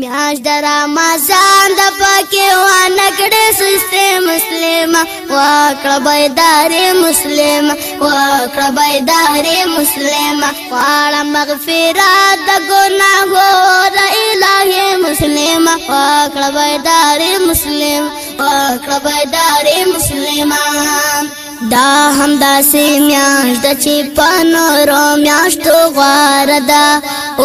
میاش در رمضان د پکې وانه کړې سسته مسلمه واکړه بيدارې مسلمه واکړه بيدارې مسلمه واړه مغفرات د ګناهو د الهي مسلمه واکړه بيدارې مسلمه واکړه بيدارې مسلمه دا هم داسې میاشت چې په نورو میاشتو غوره ده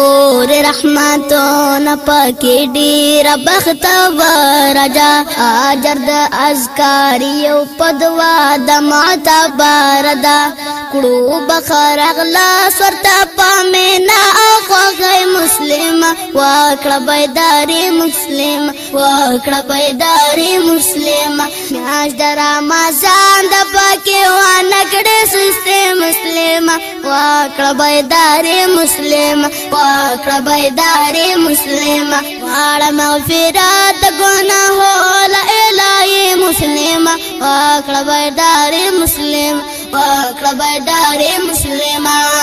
اور رحمتو نه پکې ډیر بخت ورجا اجر د اذکار یو پدوا د معتبر دا کړو بخر اغلا سرتا پامه نه مسلم واکړه بیداری مسلم واکړه بیداری مسلم میاش در رمضان د پکې وانکړې سسته مسلم واکړه بیداری مسلم واکړه بیداری مسلم واړه مغفرت ګناه له الای مسلم واکړه بیداری مسلم واکړه بیداری مسلمان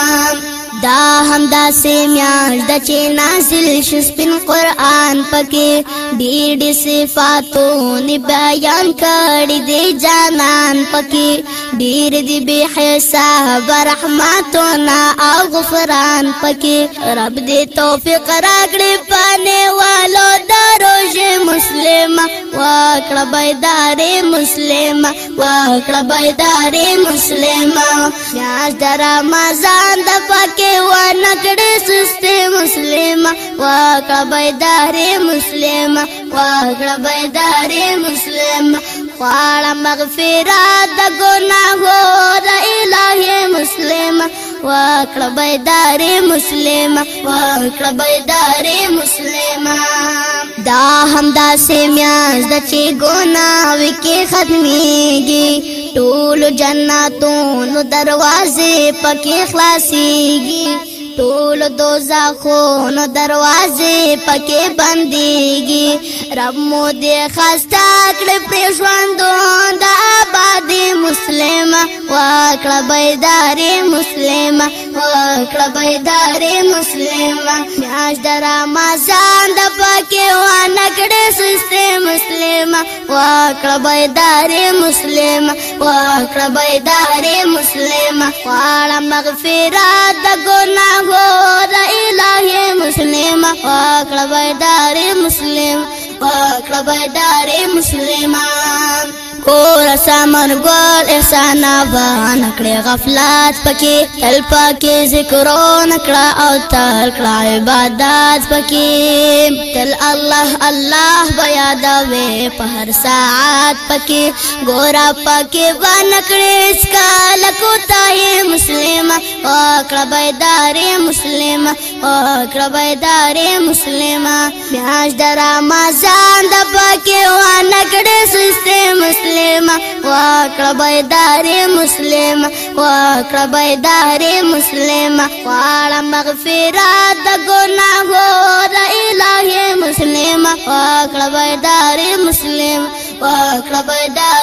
دا هم دا سیمیاش دا چه نازل شسپن قرآن پکې بیڑی صفاتون بیان کڑی دی جانان پکې بیر دی بی حساب رحمتونا او غفران پکې رب دی توفیق راگڑی پانے والو دا واکړه بیدارې مسلمه واکړه بیدارې مسلمه میاش در رمضان د پکې و نکړې سستې مسلمه واکړه بیدارې مسلمه واکړه بیدارې مسلمه خواړه مغفرات د ګناهو د الهي مسلمه واکړه بیدارې مسلمان واکړه بیدارې مسلمان دا هم دا سیمیاز د چې ګناوي کې ختميږي ټول جناتونو دروازې پکې خلاصيږي ټول دوزخونو دروازې پکې بنديږي رب مو دې خستا کړې پر ژوندون د آبادې مسلمه واکړه بیدارې مسلمه واکړه بیدارې مسلمه میاش درا ما ځان د پکې وانه کړې مسلم واکړه بیدارې مسلم واکړه بیدارې مسلم واړه مغفرات د ګناهو د الهي مسلم واکړه بیدارې مسلم واکړه بیدارې مسلمان کو سمر ګل احسان وان کړې غفلت پکې تل پکې ذکر نکړه او تل کړه عبادت پکې تل الله الله بیا دا وې په هر ساعت پکې ګورا پکې وان کړې سکال کوتاه مسلم او کړه بيدارې مسلم او کړه بيدارې مسلم میاش درا مزان د واکړه بیدارې مسلمان واکړه بیدارې مسلمان واړه مغفرات د ګناهو د الهي مسلمان واکړه بیدارې مسلمان واکړه بیدارې